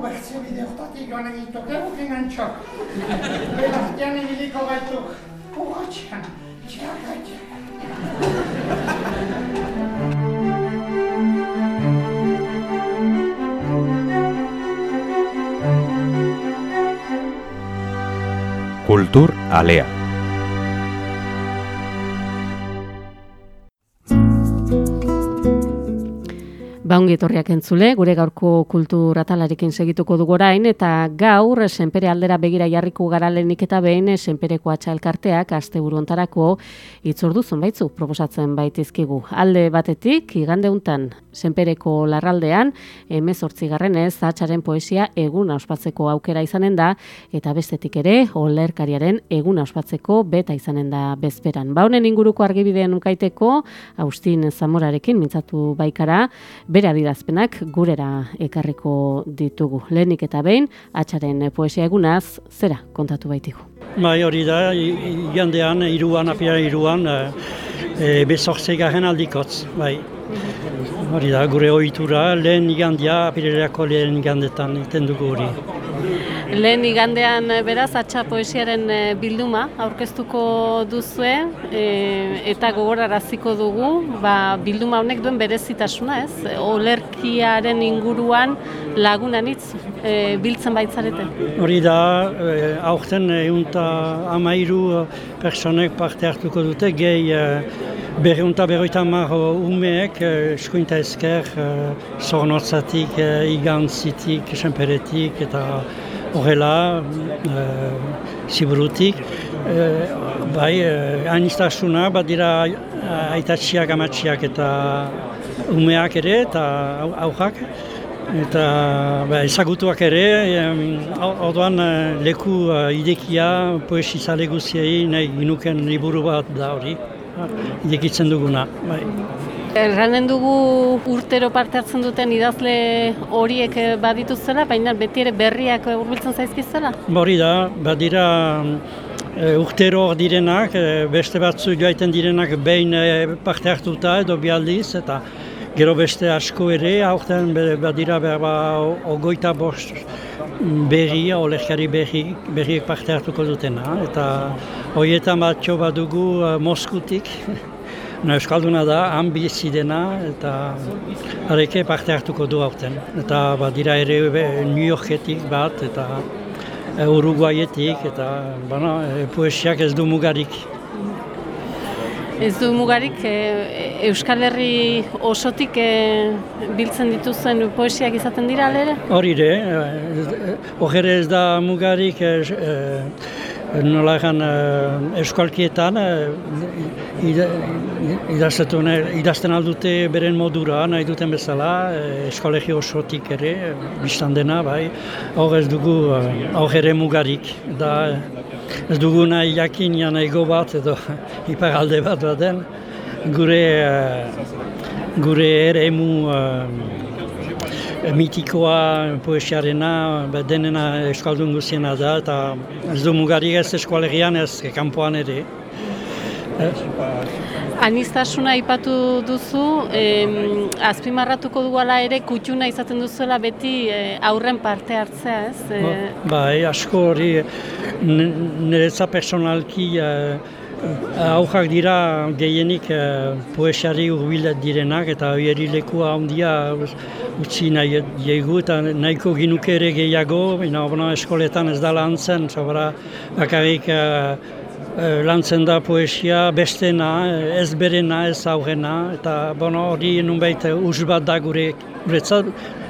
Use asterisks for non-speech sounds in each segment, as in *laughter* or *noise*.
Ubertzio bide hortatik joan egituk egukin antxok. Belartian ibiliko gaituk. Urratxean, txarratxean. Kultur Alea. Baungi etorriak entzule, gure gaurko kultur atalarekin segituko dugu orain, eta gaur, senpere aldera begira jarriko gara lehenik eta behin, senpereko atxalkarteak, aste buruontarako, itzordu zonbaitzu proposatzen baitizkigu. Alde batetik, igande untan, senpereko larraldean, emez garrenez, atxaren poesia eguna ospatzeko aukera izanen da, eta bestetik ere, olerkariaren eguna ospatzeko beta izanen da bezperan. Baunen inguruko argibideen ukaiteko, Austin Zamorarekin mintzatu baikara, bere adirazpenak gurera ekarriko ditugu. Lehenik eta behin, atxaren poesia egunaz, zera kontatu baitigu. Bai, hori da, igandean, iruan, apiaren iruan, e, bezortze garen aldikotz, bai. Hori da, gure ohitura lehen igandia, apireako lehen igandetan, iten dugu hori. Lehen igandean beraz atxa poesiaren bilduma aurkeztuko duzue e, eta gogoraraziko dugu ba, bilduma honek duen berezitasuna ez? Olerkiaren inguruan lagunanitz e, biltzen baitzarete? Hori da, e, aurten eunta amairu personek parte hartuko dute, gehi e, berreunta berroita mar umeek eskuinta esker zornotzatik, igantzitik, senperetik eta horrela, e, ziburutik, e, bai, e, anistasuna, bat dira aitatxiak, amatxiak eta umeak ere, eta aujak, eta ba, ezagutuak ere, orduan leku idekia poesizale guziei nahi ginuken liburu bat da hori, idekitzen duguna. Bai. Erranen dugu urtero parte hartzen duten idazle horiek badituzela, baina beti ere berriak hurbiltzen zaizkizela? Hori da, badira e, urtero hor direnak, e, beste batzu joaiten direnak behin e, parte hartuta edo bialdiz, eta gero beste asko ere, aurten badira berba ogoita bost berri, olerkari berri, berriek parte hartuko dutena, eta horietan batxo badugu uh, Moskutik, *laughs* No, Euskalduna da, han bizi dena eta hareke parte hartuko du aurten. Eta badira ere New Yorketik bat eta Uruguayetik eta bueno, poesiak ez du mugarik. Ez du mugarik, e, Euskal Herri osotik e, biltzen dituzen poesiak izaten dira alere? Hori ere, hori ez da mugarik e, nola egan euskalkietan idazten aldute beren modura nahi duten bezala, eskolegi osotik ere, biztan dena, bai, hor ez dugu, hor ere mugarik, da ez dugu nahi jakin nahi bat edo *laughs* ipar alde bat baden, gure, gure ere emu mitikoa poesiarena, denena eskaldun guziena da, eta ez du mugarik ez eskualegian ez kanpoan ere. Anistasuna aipatu duzu, em, azpimarratuko duela ere kutxuna izaten duzuela beti e, aurren parte hartzea, ez? E... Bai, asko hori niretza personalki e, Aujak dira gehienik uh, poesiari urbilet direnak eta hori lekua handia utzi nahi diegu eta nahiko ginuke ere gehiago, bona eskoletan ez da lantzen, sobra bakarrik uh, lantzen da poesia bestena, ez berena, ez aurrena, eta bona hori nunbait us bat da gure guretzat,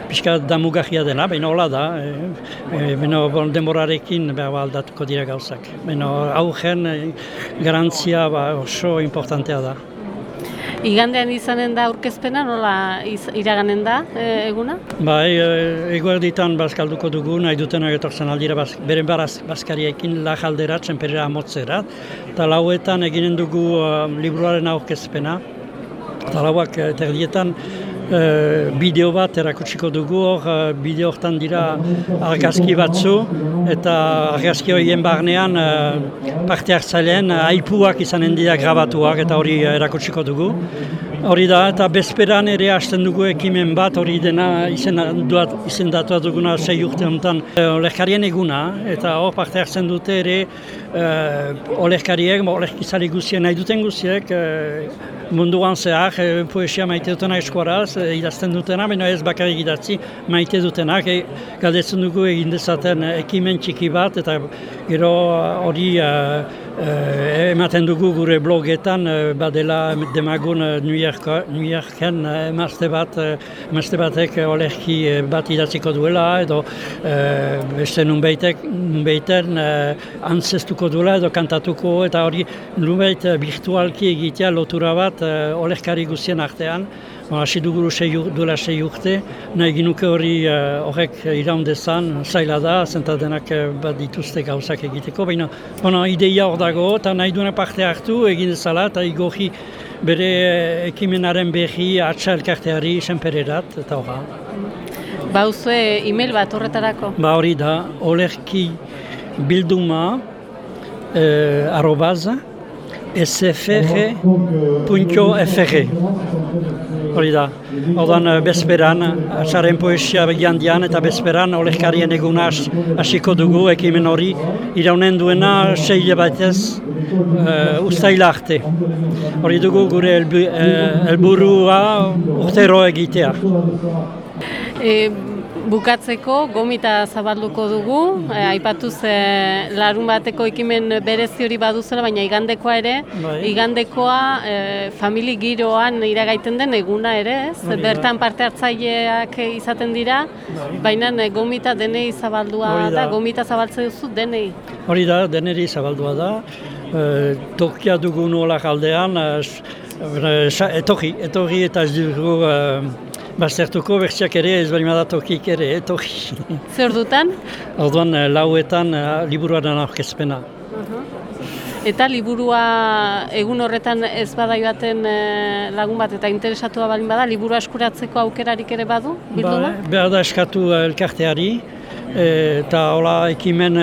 pixka damugarria dena, baina hola da, e, baina bon, denborarekin behar aldatuko dira gauzak. Baina aurren garantzia ba, oso importantea da. Igandean izanen da aurkezpena, nola iraganen da e, eguna? Bai, e, eguerditan bazkalduko dugu, nahi dutenak etortzen aldira baz, beren baraz bazkariekin lajaldera, txemperera amotzera. Eta lauetan eginen dugu uh, liburuaren aurkezpena. Eta lauak eh, terdietan e, bideo bat erakutsiko dugu, hor e, bideo hortan dira argazki batzu, eta argazki horien barnean e, parte hartzailean aipuak izanen dira grabatuak eta hori erakutsiko dugu. Hori da, eta bezperan ere hasten dugu ekimen bat, hori dena izendatu duguna sei urte honetan e, olerkarien eguna, eta hor parte hartzen dute ere e, olerkariek, olerkizari guzien nahi duten guziek, e, munduan zehar, e, poesia maite dutena eskuaraz, e, idazten dutena, baina ez bakarrik idatzi maite dutenak, e, galdetzen dugu egin dezaten ekimen txiki bat, eta gero hori e, e, ematen dugu gure blogetan, e, badela demagun New, York, New Yorken emazte bat, emazte batek olerki bat idatziko duela, edo e, beste nunbeitek, nunbeiten e, antzestuko duela, edo kantatuko, eta hori nunbeit virtualki egitea lotura bat, olerkari guztien artean, hasi duguru duela sei urte, nahi ginuke hori uh, horrek iraundezan, zaila da, zentadenak uh, bat dituzte gauzak egiteko, baina bueno, ideia hor dago, eta nahi duena parte hartu egin dezala, eta igorri bere ekimenaren behi atxa elkarteari senpererat, eta horra. Ba, uzue e-mail bat horretarako? Ba, hori da, olerki bilduma, eh, arrobaza, sfg.fg Hori da, ordan eh, bezperan, atxaren poesia begian eta bezperan olezkarien eguna hasiko dugu ekimen hori iraunen duena sei batez uh, ustaila arte. Hori dugu gure eh, helburua urtero egitea. E, Bukatzeko gomita zabalduko dugu, e, aipatu ze larun bateko ekimen berezi hori baduzela, baina igandekoa ere, bai. igandekoa e, famili giroan iragaiten den eguna ere, ez? Bertan parte hartzaileak izaten dira, bai. baina e, gomita denei zabaldua da. gomita zabaltze duzu denei. Hori da, deneri zabaldua da, e, tokia dugu nola aldean, e, etorri, etorri eta ez dugu Baztertuko bertsiak ere ez bali madatokik ere, etoki. Zer dutan? Orduan eh, lauetan uh, liburuaren aurkezpena. Eta liburua egun horretan ez bada joaten uh, lagun bat eta interesatua balin bada, liburua eskuratzeko aukerarik ere badu? Ba, behar da eskatu elkarteari, eta hola ekimen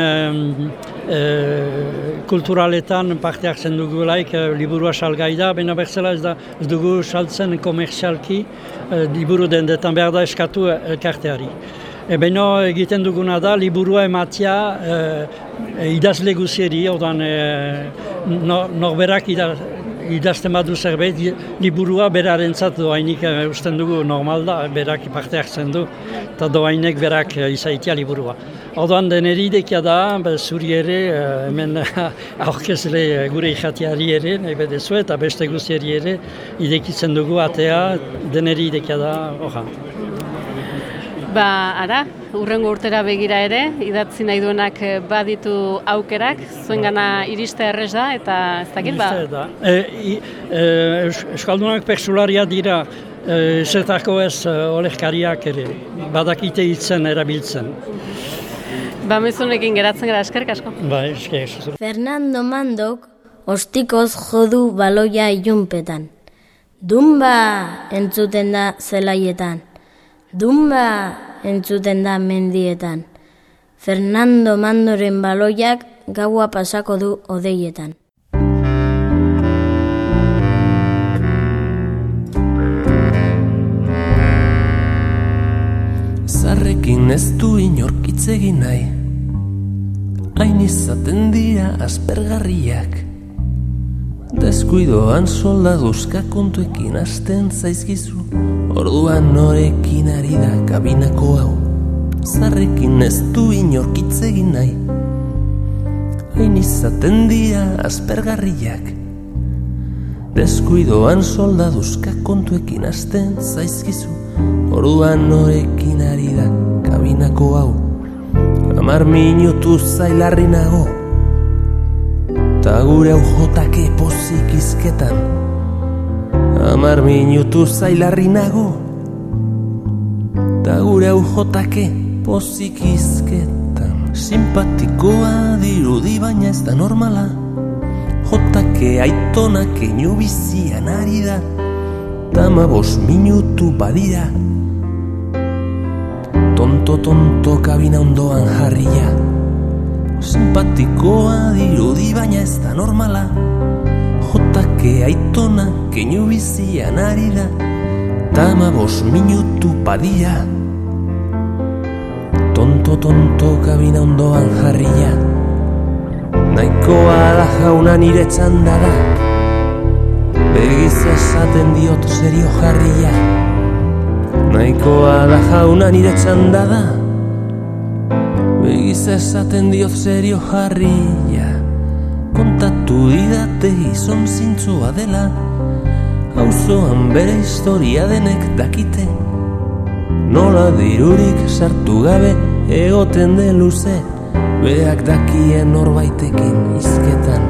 e, kulturaletan parte hartzen dugu laik, e, liburua salgai da, baina bertzela ez, da, ez dugu saltzen komerzialki e, liburu dendetan behar da eskatu elkarteari. E, Beno egiten duguna da, liburua ematia e, e, idazle guzieri, odan e, norberak idazten badu zerbait, liburua beraren zat doainik e, usten dugu normal da, berak parte hartzen du, eta doainek berak e, izaitia liburua. Orduan deneri idekia da, zuri ere, e, hemen *laughs* aurkezle gure ikatiari ere, nahi bedezu, eta beste guzieri ere, idekitzen dugu atea, deneri idekia da, oha. Ba, ara, urrengo urtera begira ere, idatzi nahi duenak eh, baditu aukerak, zuen gana iriste errez da, eta ez dakit ba? da. E, e, Euskaldunak persularia dira, e, zertako ez olerkariak ere, badakite hitzen erabiltzen. Ba, mezunekin geratzen gara eskerrik asko. Ba, eskerrik Fernando Mandok, ostikoz jodu baloia ilunpetan. Dumba entzuten da zelaietan. Dumba entzuten da mendietan. Fernando Mandoren baloiak gaua pasako du odeietan. Zarrekin ez du inorkitzegin nahi. Hain izaten dira aspergarriak. Deskuidoan soldaduzka kontuekin asten zaizkizu. Orduan norekin ari da kabinako hau. Zarrekin ez du inorkitzegin nahi. Hain izaten dira aspergarriak. Deskuidoan soldaduzka kontuekin asten zaizkizu. Orduan norekin ari da kabinako hau Amar minutu zailarri nago Ta gure hau jotake pozik izketan Amar minutu zailarri nago Ta gure hau jotake pozik izketan Simpatikoa dirudi baina ez da normala Jotake aitonak inu bizian ari da. Tama bos minutu badira Tonto tonto kabina ondoan jarria. Simpatikoa dirudi baina ez da normala. Jotake aitona keinu bizian ari da Tama bos minutu badira Tonto tonto kabina ondoan jarria. Naikoa da jauna nire txanda da. Begiz esaten diot serio jarria Naikoa da jauna nire txanda da. Begiz esaten diot serio jarria. Kontatu didate gizon zintzua dela. Auzoan bere historia denek dakite. Nola dirurik sartu gabe egoten de luze. Beak dakien norbaitekin izketan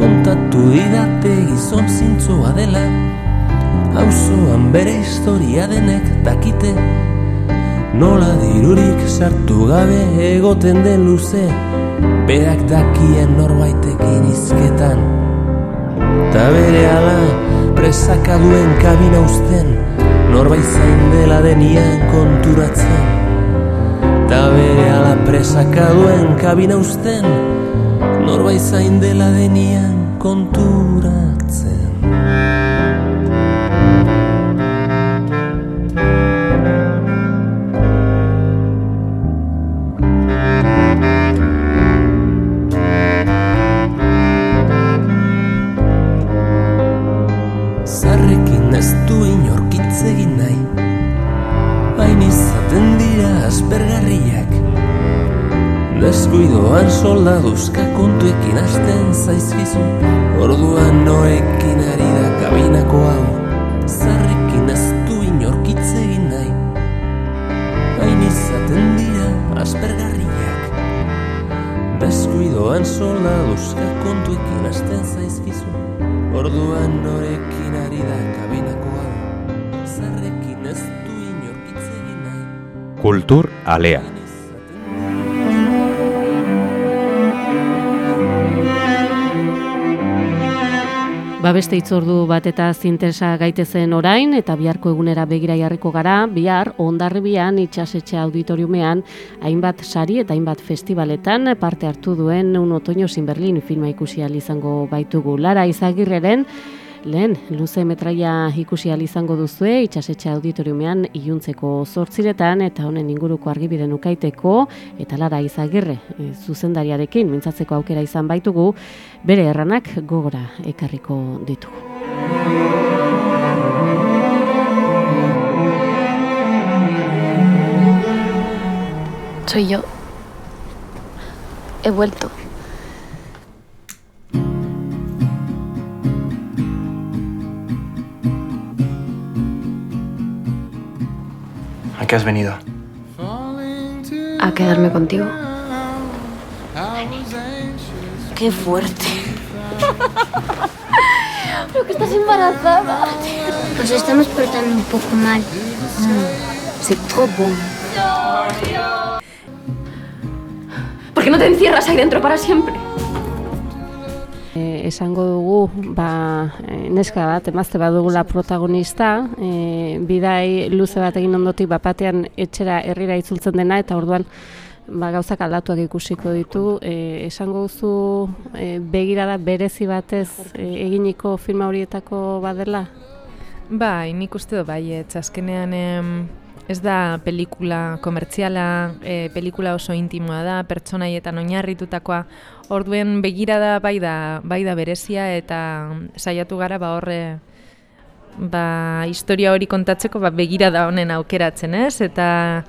Kontatu didate gizon zintzua dela Auzoan bere historia denek dakite Nola dirurik sartu gabe egoten den luze Beak dakien norbaitekin izketan Ta bere ala presaka duen kabina usten Norbait zain dela denian konturatzen. Ta bere ala presaka duen kabina usten Norbait zain dela denian konturatzen Deskuidoan soldaduzka kontuekin hasten zaizkizu. Orduan noekin ari da kabinako hau Zarrekin ez du inorkitz egin nahi. Hain izaten dira aspergarriak. Deskuidoan soldaduzka kontuekin hasten zaizkizu. Orduan norekin ari da kabinako hau Zarrekin ez du inorkitz egin nahi. Kultur alea. Ba beste itzordu bat eta zinteresa gaitezen orain eta biharko egunera begira jarriko gara, bihar ondarribian itxasetxe auditoriumean hainbat sari eta hainbat festivaletan parte hartu duen un otoño sin Berlin filma ikusi izango baitugu. Lara Izagirreren Lehen, luze metraia ikusi izango duzue, itxasetxe auditoriumean iluntzeko zortziretan eta honen inguruko argibiden ukaiteko, eta lara izagirre, e, zuzendariarekin mintzatzeko aukera izan baitugu, bere erranak gogora ekarriko ditugu. Soy yo. He vuelto. Qué has venido? A quedarme contigo. Qué fuerte. *laughs* Pero que estás embarazada. Nos estamos portando un poco mal. C'est trop bon. ¿Por qué no te encierras ahí dentro para siempre? Esango dugu, ba, e, neska bat, emazte badugula protagonista, e, bidai luze bat egin ondotik bapatean etxera herrira itzultzen dena, eta orduan ba, gauzak aldatuak ikusiko ditu. E, esango duzu e, begirada berezi batez e, eginiko filma horietako badela? Bai, nik uste dut bai, azkenean em, ez da pelikula komertziala, e, pelikula oso intimoa da, pertsonaietan oinarritutakoa, orduen begirada bai da, bai da berezia eta saiatu gara ba horre ba, historia hori kontatzeko ba, begirada honen aukeratzen, ez? Eta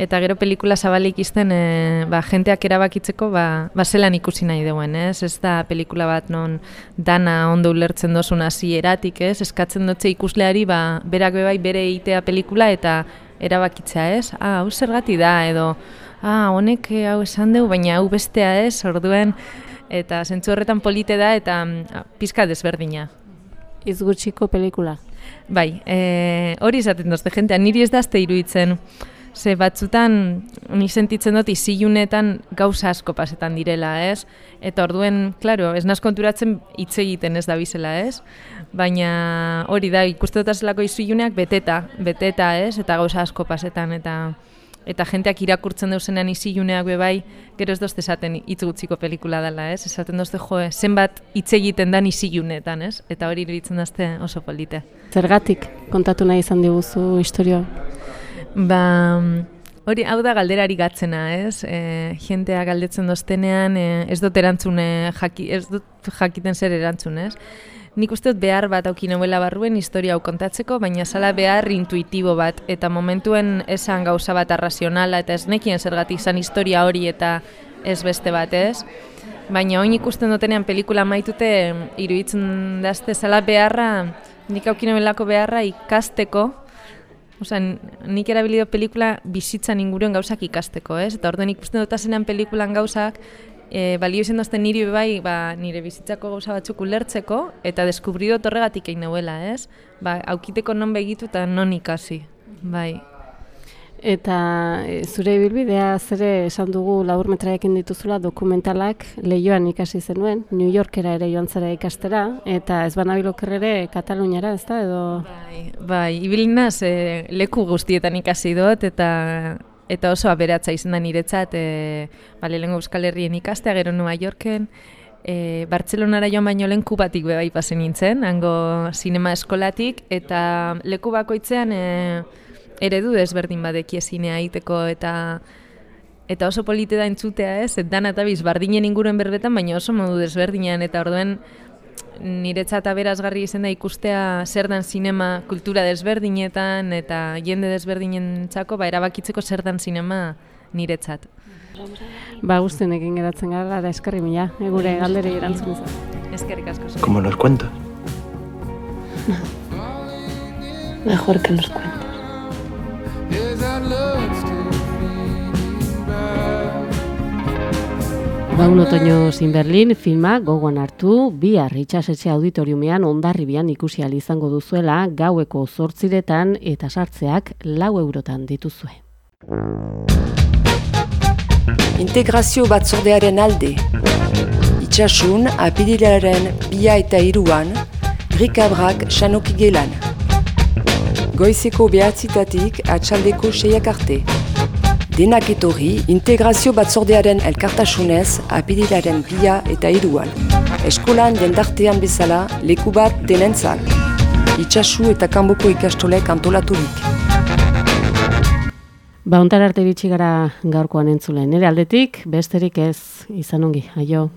eta gero pelikula zabalik izten e, ba, jenteak erabakitzeko ba, ba zelan ikusi nahi duen, ez? Ez da pelikula bat non dana ondo ulertzen dozun hasieratik, ez? Eskatzen dutze ikusleari ba, berak bebai bere eitea pelikula eta erabakitzea, ez? Ah, hau zergati da, edo ah, honek eh, hau esan dugu, baina hau bestea ez, orduen, eta zentzu horretan polite da, eta mm, pizka desberdina. izgutxiko pelikula. Bai, e, hori izaten dozte jentea, niri ez dazte iruditzen. Ze batzutan, ni sentitzen dut izilunetan gauza asko pasetan direla, ez? Eta orduen, klaro, ez naz konturatzen hitz egiten ez da bizela, ez? Baina hori da, ikuste dut azelako iziluneak beteta, beteta, ez? Eta gauza asko pasetan, eta eta jenteak irakurtzen deusenean iziluneak bebai, gero ez dozte esaten hitz gutziko pelikula dela, ez? Esaten dozte jo, zenbat hitz egiten dan izilunetan, ez? Eta hori iruditzen dazte oso polite. Zergatik kontatu nahi izan diguzu historia? Ba, hori hau da galderari gatzena, ez? E, jentea galdetzen doztenean, e, ez dut erantzune, jaki, ez dut jakiten zer erantzun, ez? Nik uste dut behar bat auki novela barruen historia hau kontatzeko, baina zala behar intuitibo bat, eta momentuen esan gauza bat arrazionala, eta ez nekien zergatik izan historia hori eta ez beste bat, ez? Baina oin ikusten dutenean pelikula maitute, iruditzen dazte zala beharra, nik auki novelako beharra ikasteko, Osa, nik erabilido pelikula bizitzan inguruen gauzak ikasteko, ez? Eta orduan ikusten dut pelikulan gauzak, e, balio izan dozten niri bai, ba, nire bizitzako gauza batzuk ulertzeko, eta deskubrido torregatik egin nauela, ez? Ba, aukiteko non begitu eta non ikasi, bai. Eta e, zure ibilbidea zere esan dugu labur metraekin dituzula dokumentalak lehioan ikasi zenuen, New Yorkera ere joan zara ikastera, eta ez banabiloker ere Kataluniara, ez da, edo... Bai, bai ibilinaz e, leku guztietan ikasi dut, eta eta oso aberatza izan da niretzat, e, bale, lengo Euskal Herrien ikastea, gero New Yorken, e, Bartzelonara joan baino lehen kubatik bebai pasen nintzen, hango sinema eskolatik, eta leku bakoitzean... E, eredu desberdin badeki ezinea egiteko eta eta oso polite da entzutea ez, dan eta biz, bardinen inguruen berbetan, baina oso modu desberdinean, eta orduen niretzat aberazgarri izan da ikustea zer dan sinema kultura desberdinetan eta jende desberdinen txako, ba, erabakitzeko zer dan sinema niretzat. Ba, guztien egin geratzen gara, da eskerri mila, egure galdere erantzun izan. Eskerrik asko. Como nos cuentas. *laughs* Mejor que nos cuentas. Ba, un otoño sin Berlin filma gogoan hartu, bi itxasetxe auditoriumean ondarribian ikusi izango duzuela gaueko zortziretan eta sartzeak lau eurotan dituzue. Integrazio batzordearen alde. Itxasun, apidilaren bia eta iruan, Rikabrak xanoki gelan. Goizeko behatzitatik atxaldeko seiak arte. Denak etorri, integrazio batzordearen elkartasunez apidilaren bia eta iruan. Eskolan jendartean bezala, leku bat denentzak. Itxasu eta kanboko ikastolek antolaturik. Ba, ontar arte gara gaurkoan entzulen. Nire aldetik, besterik ez, izan ongi, aio.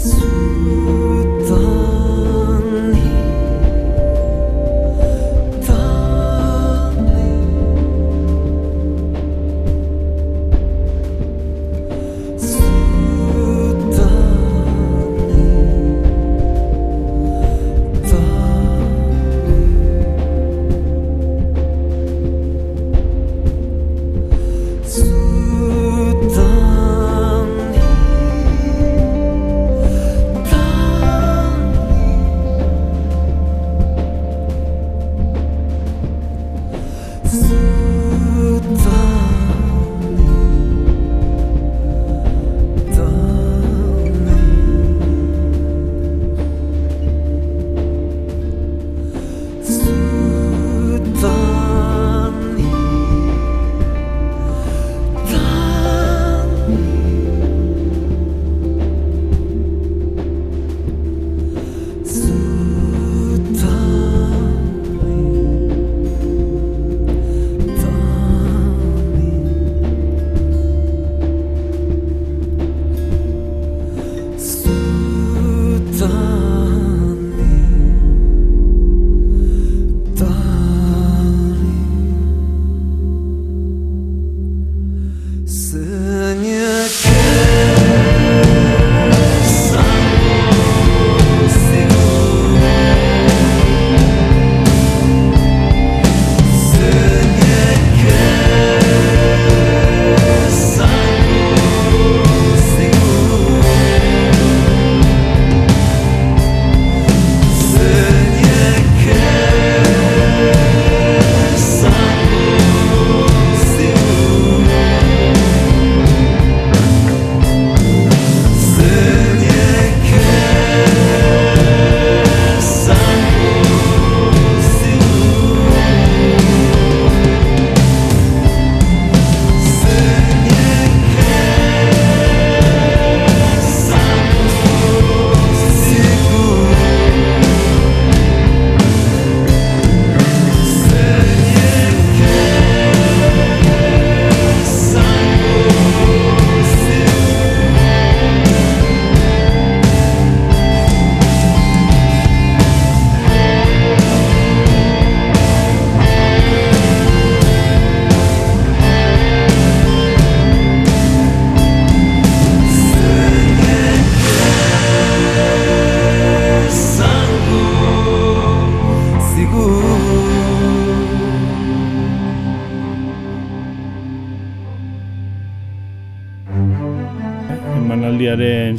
sua.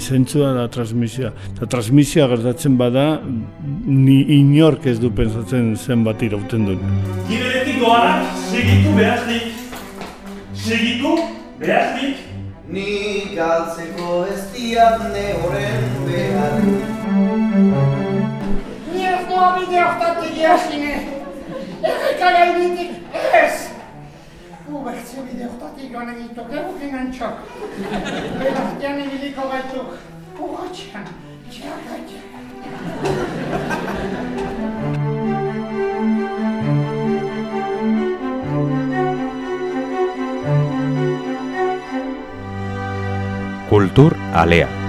Zentzua da transmisioa. Eta transmisioa gertatzen bada, ni inork ez du pensatzen zenbat irauten duen. Giberetik doanak segitu behaznik. Segitu behaznik. Ni galtzeko ez diatne horren behar Ni ez doa bide hortatik jasine. Erreka gainetik ez. Ubertzio bide hortatik joan egituk, egukin antxok. Belartian ibiliko gaituk. Urratxean, txarratxean. Kultur Alea.